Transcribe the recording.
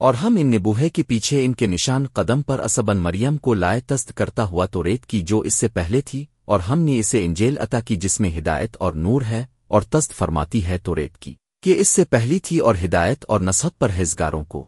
اور ہم ان نبوہے کے پیچھے ان کے نشان قدم پر اسبن مریم کو لائے تست کرتا ہوا تو ریت کی جو اس سے پہلے تھی، اور ہم نے اسے انجیل عطا کی جس میں ہدایت اور نور ہے، اور تست فرماتی ہے تو ریت کی، کہ اس سے پہلی تھی اور ہدایت اور نصحت پر ہزگاروں کو۔